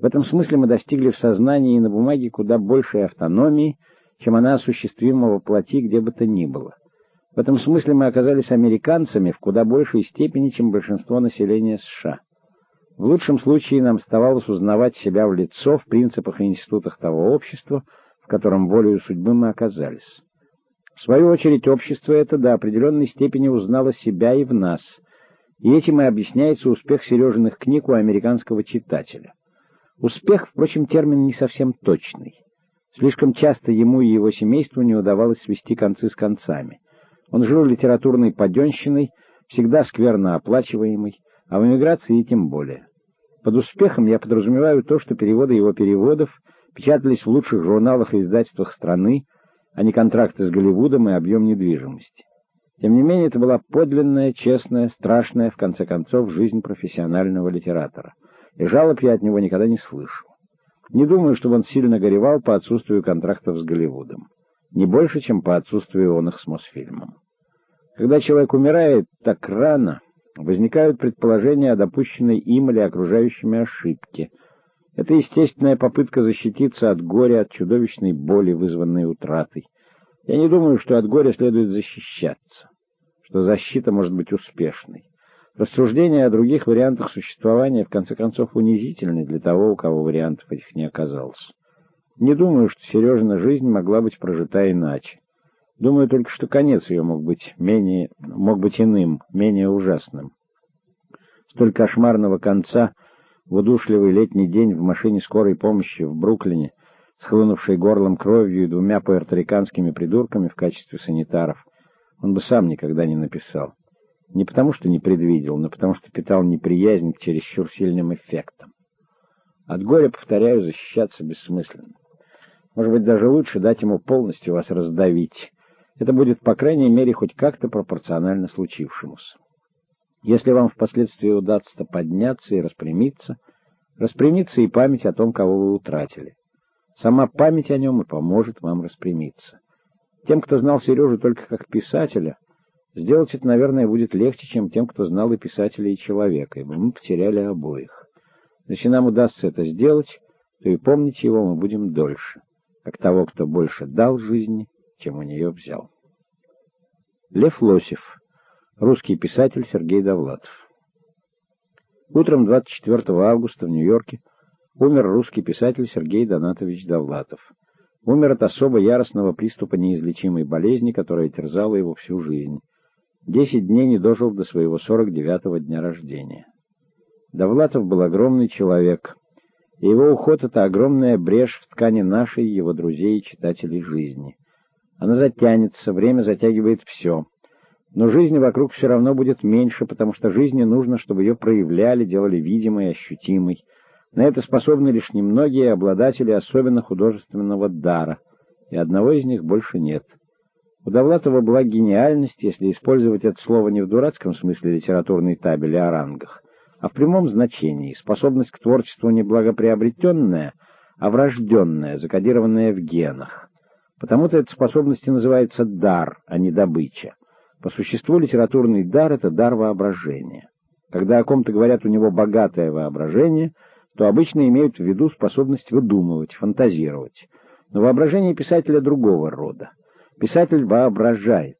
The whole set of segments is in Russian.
В этом смысле мы достигли в сознании и на бумаге куда большей автономии, чем она осуществима во плоти где бы то ни было. В этом смысле мы оказались американцами в куда большей степени, чем большинство населения США. В лучшем случае нам оставалось узнавать себя в лицо в принципах и институтах того общества, в котором волею судьбы мы оказались. В свою очередь, общество это до определенной степени узнало себя и в нас, и этим и объясняется успех Сережиных книг у американского читателя. Успех, впрочем, термин не совсем точный. Слишком часто ему и его семейству не удавалось свести концы с концами. Он жил литературной паденщиной, всегда скверно оплачиваемой, а в эмиграции и тем более. Под успехом я подразумеваю то, что переводы его переводов печатались в лучших журналах и издательствах страны, а не контракты с Голливудом и объем недвижимости. Тем не менее, это была подлинная, честная, страшная, в конце концов, жизнь профессионального литератора. И жалоб я от него никогда не слышал. Не думаю, чтобы он сильно горевал по отсутствию контрактов с Голливудом не больше, чем по отсутствию он их с Мосфильмом. Когда человек умирает так рано, возникают предположения о допущенной им или окружающими ошибке. Это естественная попытка защититься от горя, от чудовищной боли, вызванной утратой. Я не думаю, что от горя следует защищаться, что защита может быть успешной. Рассуждения о других вариантах существования, в конце концов, унизительны для того, у кого вариантов этих не оказалось. Не думаю, что Сережина жизнь могла быть прожита иначе. Думаю только, что конец ее мог быть менее, мог быть иным, менее ужасным. Столь кошмарного конца в удушливый летний день в машине скорой помощи в Бруклине, схлынувшей горлом кровью и двумя пуэрториканскими придурками в качестве санитаров, он бы сам никогда не написал. Не потому, что не предвидел, но потому, что питал неприязнь к чересчур сильным эффектам. От горя, повторяю, защищаться бессмысленно. Может быть, даже лучше дать ему полностью вас раздавить. Это будет, по крайней мере, хоть как-то пропорционально случившемуся. Если вам впоследствии удастся подняться и распрямиться, распрямится и память о том, кого вы утратили. Сама память о нем и поможет вам распрямиться. Тем, кто знал Сережу только как писателя, сделать это, наверное, будет легче, чем тем, кто знал и писателя, и человека, ибо мы потеряли обоих. Если нам удастся это сделать, то и помнить его мы будем дольше как того, кто больше дал жизни, чем у нее взял. Лев Лосев, русский писатель Сергей Довлатов. Утром 24 августа в Нью-Йорке умер русский писатель Сергей Донатович Довлатов. Умер от особо яростного приступа неизлечимой болезни, которая терзала его всю жизнь. Десять дней не дожил до своего 49-го дня рождения. Довлатов был огромный человек, и его уход — это огромная брешь в ткани нашей, его друзей и читателей жизни. Она затянется, время затягивает все. Но жизни вокруг все равно будет меньше, потому что жизни нужно, чтобы ее проявляли, делали видимой, ощутимой. На это способны лишь немногие обладатели особенно художественного дара, и одного из них больше нет. У Довлатова была гениальность, если использовать это слово не в дурацком смысле литературной табели о рангах, а в прямом значении способность к творчеству не благоприобретенная, а врожденная, закодированная в генах. Потому-то эта способность и называется дар, а не добыча. По существу литературный дар — это дар воображения. Когда о ком-то говорят у него богатое воображение, то обычно имеют в виду способность выдумывать, фантазировать. Но воображение писателя другого рода. Писатель воображает,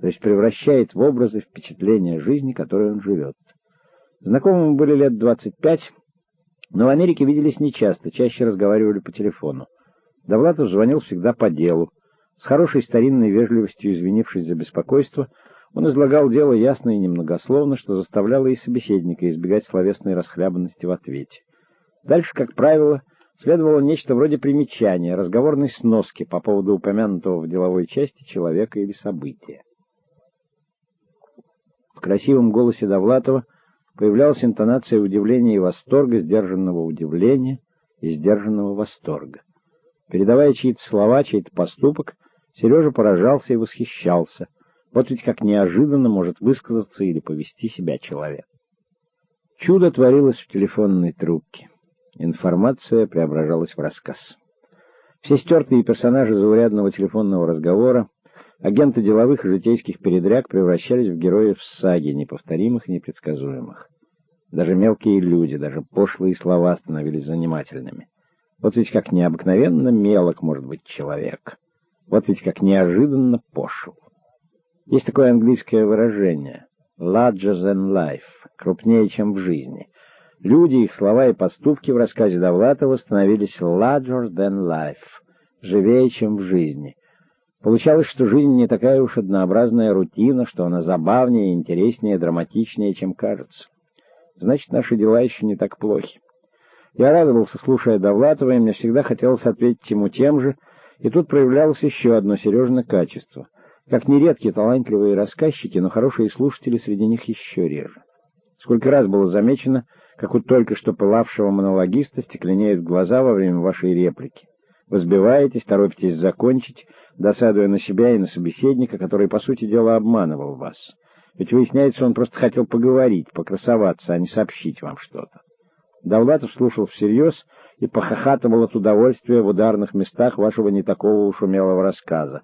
то есть превращает в образы впечатления жизни, которой он живет. Знакомым были лет двадцать пять, но в Америке виделись нечасто, чаще разговаривали по телефону. Довлатов звонил всегда по делу. С хорошей старинной вежливостью извинившись за беспокойство, он излагал дело ясно и немногословно, что заставляло и собеседника избегать словесной расхлябанности в ответе. Дальше, как правило, следовало нечто вроде примечания, разговорной сноски по поводу упомянутого в деловой части человека или события. В красивом голосе Довлатова появлялась интонация удивления и восторга, сдержанного удивления и сдержанного восторга. Передавая чьи-то слова, чей-то поступок, Сережа поражался и восхищался. Вот ведь как неожиданно может высказаться или повести себя человек. Чудо творилось в телефонной трубке. Информация преображалась в рассказ. Все стертые персонажи заурядного телефонного разговора, агенты деловых и житейских передряг превращались в героев саги, неповторимых и непредсказуемых. Даже мелкие люди, даже пошлые слова становились занимательными. Вот ведь как необыкновенно мелок может быть человек. Вот ведь как неожиданно пошел. Есть такое английское выражение «larger than life» — крупнее, чем в жизни. Люди, их слова и поступки в рассказе Довлатова становились «larger than life» — живее, чем в жизни. Получалось, что жизнь не такая уж однообразная рутина, что она забавнее, интереснее, драматичнее, чем кажется. Значит, наши дела еще не так плохи. Я радовался, слушая Довлатова, и мне всегда хотелось ответить ему тем же, и тут проявлялось еще одно Сережино качество. Как нередки талантливые рассказчики, но хорошие слушатели среди них еще реже. Сколько раз было замечено, как у только что пылавшего монологиста стекленеют глаза во время вашей реплики. Вы сбиваетесь, торопитесь закончить, досадуя на себя и на собеседника, который, по сути дела, обманывал вас. Ведь выясняется, он просто хотел поговорить, покрасоваться, а не сообщить вам что-то. Давлатов слушал всерьез и похохатывал от удовольствия в ударных местах вашего не такого уж умелого рассказа.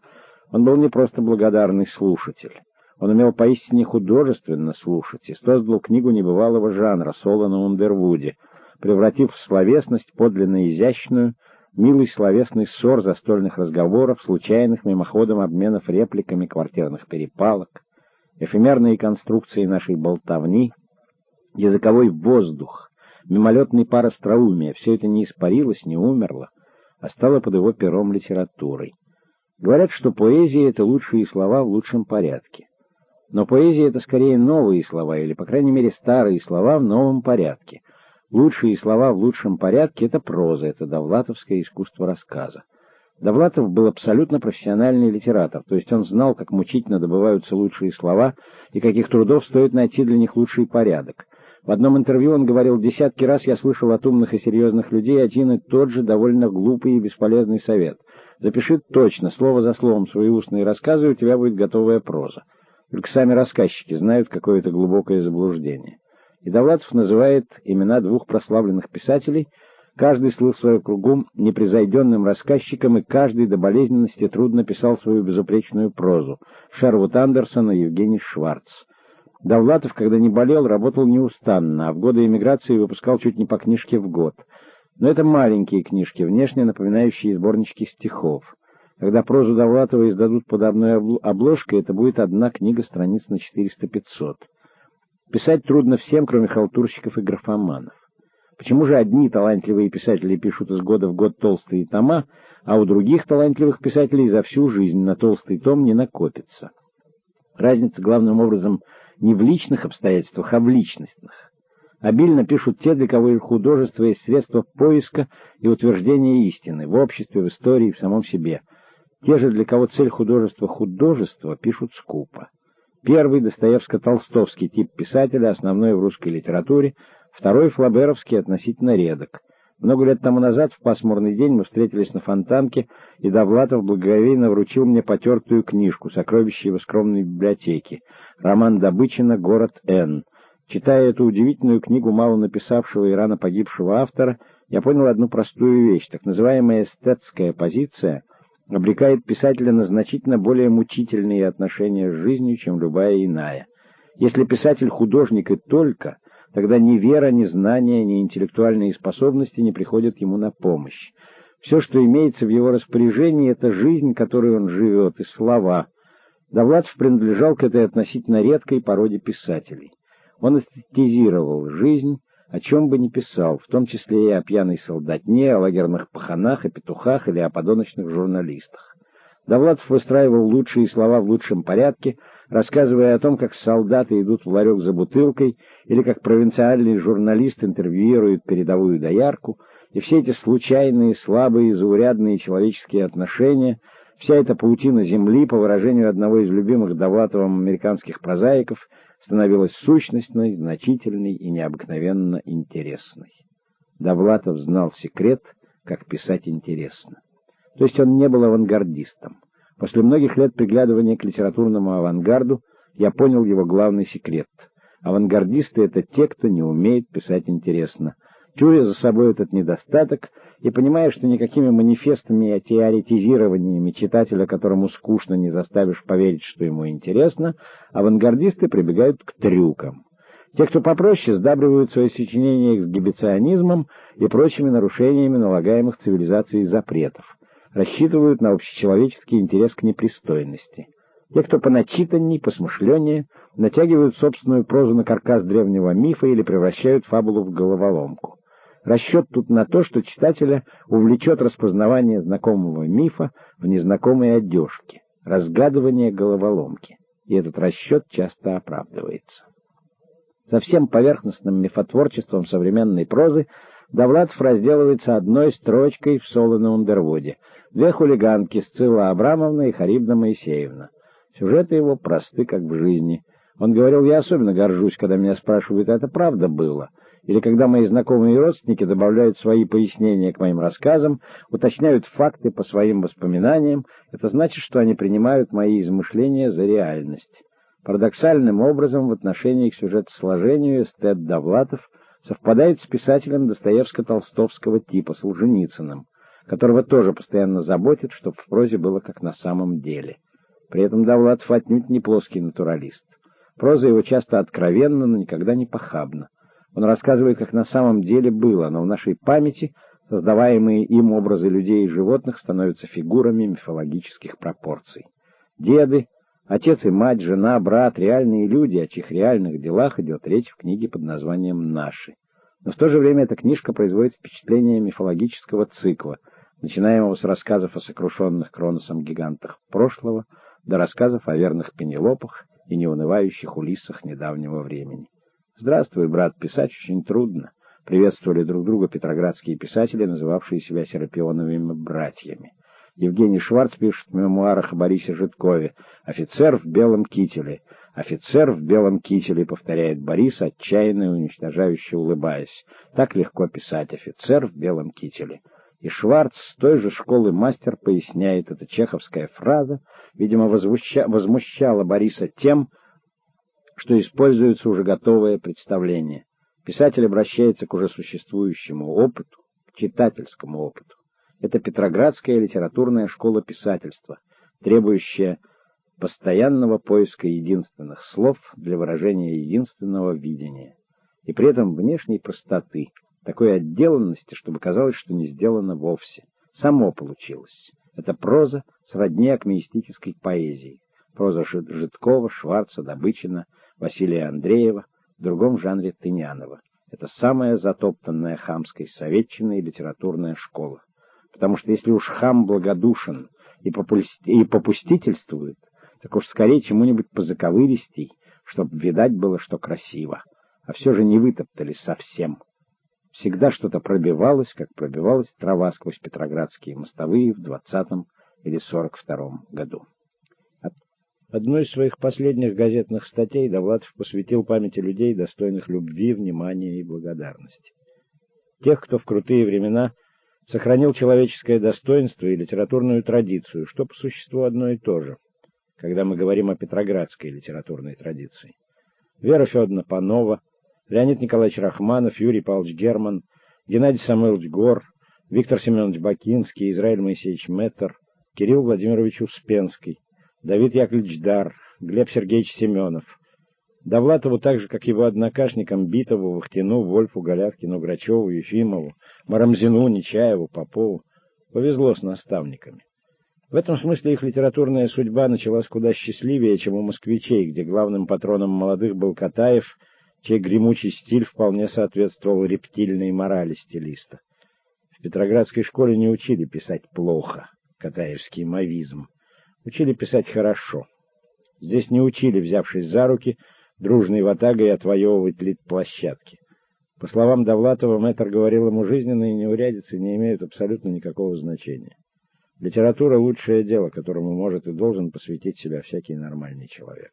Он был не просто благодарный слушатель. Он умел поистине художественно слушать и создал книгу небывалого жанра «Соло на Ундервуде», превратив в словесность подлинно изящную, милый словесный ссор застольных разговоров, случайных мимоходом обменов репликами квартирных перепалок, эфемерные конструкции нашей болтовни, языковой воздух, мимолетный пар остроумия — все это не испарилось, не умерло, а стало под его пером литературой. Говорят, что поэзия — это лучшие слова в лучшем порядке. Но поэзия — это скорее новые слова, или, по крайней мере, старые слова в новом порядке. Лучшие слова в лучшем порядке — это проза, это довлатовское искусство рассказа. Довлатов был абсолютно профессиональный литератор, то есть он знал, как мучительно добываются лучшие слова и каких трудов стоит найти для них лучший порядок. В одном интервью он говорил, десятки раз я слышал от умных и серьезных людей один и тот же довольно глупый и бесполезный совет — Запиши точно, слово за словом, свои устные рассказы, и у тебя будет готовая проза. Только сами рассказчики знают какое-то глубокое заблуждение. И Довлатов называет имена двух прославленных писателей, каждый слыл свою кругу непрезайденным рассказчиком, и каждый до болезненности трудно писал свою безупречную прозу — Шервуд Андерсон и Евгений Шварц. Довлатов, когда не болел, работал неустанно, а в годы эмиграции выпускал чуть не по книжке в год — но это маленькие книжки, внешне напоминающие сборнички стихов. Когда прозу Довлатова издадут под одной обложкой, это будет одна книга страниц на 400-500. Писать трудно всем, кроме халтурщиков и графоманов. Почему же одни талантливые писатели пишут из года в год толстые тома, а у других талантливых писателей за всю жизнь на толстый том не накопится? Разница главным образом не в личных обстоятельствах, а в личностных. Обильно пишут те, для кого их художество есть средство поиска и утверждения истины в обществе, в истории, в самом себе. Те же, для кого цель художества — художество, пишут скупо. Первый — Достоевско-Толстовский тип писателя, основной в русской литературе, второй — Флаберовский, относительно редок. Много лет тому назад, в пасмурный день, мы встретились на Фонтанке, и Довлатов благоговейно вручил мне потертую книжку «Сокровища его скромной библиотеки», роман Добычина «Город Н», Читая эту удивительную книгу мало написавшего и рано погибшего автора, я понял одну простую вещь. Так называемая эстетская позиция обрекает писателя на значительно более мучительные отношения с жизнью, чем любая иная. Если писатель художник и только, тогда ни вера, ни знания, ни интеллектуальные способности не приходят ему на помощь. Все, что имеется в его распоряжении, это жизнь, которой он живет, и слова. Довлатов принадлежал к этой относительно редкой породе писателей. Он эстетизировал жизнь, о чем бы ни писал, в том числе и о пьяной солдатне, о лагерных паханах, о петухах или о подоночных журналистах. Довлатов выстраивал лучшие слова в лучшем порядке, рассказывая о том, как солдаты идут в ларек за бутылкой, или как провинциальный журналист интервьюирует передовую доярку, и все эти случайные, слабые, заурядные человеческие отношения, вся эта паутина земли, по выражению одного из любимых Довлатовым американских прозаиков — становилась сущностной, значительной и необыкновенно интересной. Довлатов знал секрет, как писать интересно. То есть он не был авангардистом. После многих лет приглядывания к литературному авангарду я понял его главный секрет. Авангардисты — это те, кто не умеет писать интересно. Чуя за собой этот недостаток, и понимая, что никакими манифестами и теоретизированиями читателя, которому скучно, не заставишь поверить, что ему интересно, авангардисты прибегают к трюкам. Те, кто попроще, сдабривают свои сочинения эксгибиционизмом и прочими нарушениями налагаемых цивилизацией запретов, рассчитывают на общечеловеческий интерес к непристойности. Те, кто поначитанней, посмышленнее, натягивают собственную прозу на каркас древнего мифа или превращают фабулу в головоломку. Расчет тут на то, что читателя увлечет распознавание знакомого мифа в незнакомой одежке, разгадывание головоломки. И этот расчет часто оправдывается. Совсем поверхностным мифотворчеством современной прозы Довлатов разделывается одной строчкой в «Соло на Ундервуде». Две хулиганки, Сцилла Абрамовна и Харибна Моисеевна. Сюжеты его просты, как в жизни. Он говорил, я особенно горжусь, когда меня спрашивают, это правда было? Или когда мои знакомые и родственники добавляют свои пояснения к моим рассказам, уточняют факты по своим воспоминаниям, это значит, что они принимают мои измышления за реальность. Парадоксальным образом в отношении к сюжетосложению эстет Довлатов совпадает с писателем Достоевско-Толстовского типа Солженицыным, которого тоже постоянно заботит, чтобы в прозе было как на самом деле. При этом Довлатов отнюдь не плоский натуралист. Проза его часто откровенна, но никогда не похабна. Он рассказывает, как на самом деле было, но в нашей памяти создаваемые им образы людей и животных становятся фигурами мифологических пропорций. Деды, Отец и мать, жена, брат — реальные люди, о чьих реальных делах идет речь в книге под названием «Наши». Но в то же время эта книжка производит впечатление мифологического цикла, начинаемого с рассказов о сокрушенных Кроносом гигантах прошлого до рассказов о верных Пенелопах и неунывающих Улиссах недавнего времени. «Здравствуй, брат, писать очень трудно», — приветствовали друг друга петроградские писатели, называвшие себя серапионовыми братьями. Евгений Шварц пишет в мемуарах о Борисе Житкове «Офицер в белом кителе». «Офицер в белом кителе», — повторяет Борис, отчаянно и уничтожающе улыбаясь. Так легко писать «офицер в белом кителе». И Шварц с той же школы мастер поясняет, эта чеховская фраза, видимо, возмуща... возмущала Бориса тем, что используется уже готовое представление. Писатель обращается к уже существующему опыту, к читательскому опыту. Это Петроградская литературная школа писательства, требующая постоянного поиска единственных слов для выражения единственного видения, и при этом внешней простоты, такой отделанности, чтобы казалось, что не сделано вовсе. Само получилось. Это проза сродни акмеистической поэзии. Проза Житкова, Шварца, Добычина, Василия Андреева, в другом жанре Тынянова. Это самая затоптанная хамской советчиной литературная школа потому что если уж хам благодушен и, и попустительствует, так уж скорее чему-нибудь позаковыристей, чтоб видать было, что красиво, а все же не вытоптали совсем. Всегда что-то пробивалось, как пробивалась трава сквозь петроградские мостовые в двадцатом или сорок втором году. Одной из своих последних газетных статей Довлатов посвятил памяти людей, достойных любви, внимания и благодарности. Тех, кто в крутые времена сохранил человеческое достоинство и литературную традицию, что по существу одно и то же, когда мы говорим о петроградской литературной традиции. Вера Федоровна Панова, Леонид Николаевич Рахманов, Юрий Павлович Герман, Геннадий Самойлович Гор, Виктор Семенович Бакинский, Израиль Моисеевич Меттер, Кирилл Владимирович Успенский, Давид Яковлевич Дар, Глеб Сергеевич Семенов — Довлатову так же, как его однокашникам Битову, Вахтину, Вольфу, Голявкину, Грачеву, Ефимову, Марамзину, Нечаеву, Попову повезло с наставниками. В этом смысле их литературная судьба началась куда счастливее, чем у москвичей, где главным патроном молодых был Катаев, чей гремучий стиль вполне соответствовал рептильной морали стилиста. В Петроградской школе не учили писать плохо, катаевский мавизм. Учили писать хорошо. Здесь не учили, взявшись за руки, дружной ватагой отвоевывать лид-площадки. По словам Довлатова, мэтр говорил ему, жизненные неурядицы не имеют абсолютно никакого значения. Литература — лучшее дело, которому может и должен посвятить себя всякий нормальный человек.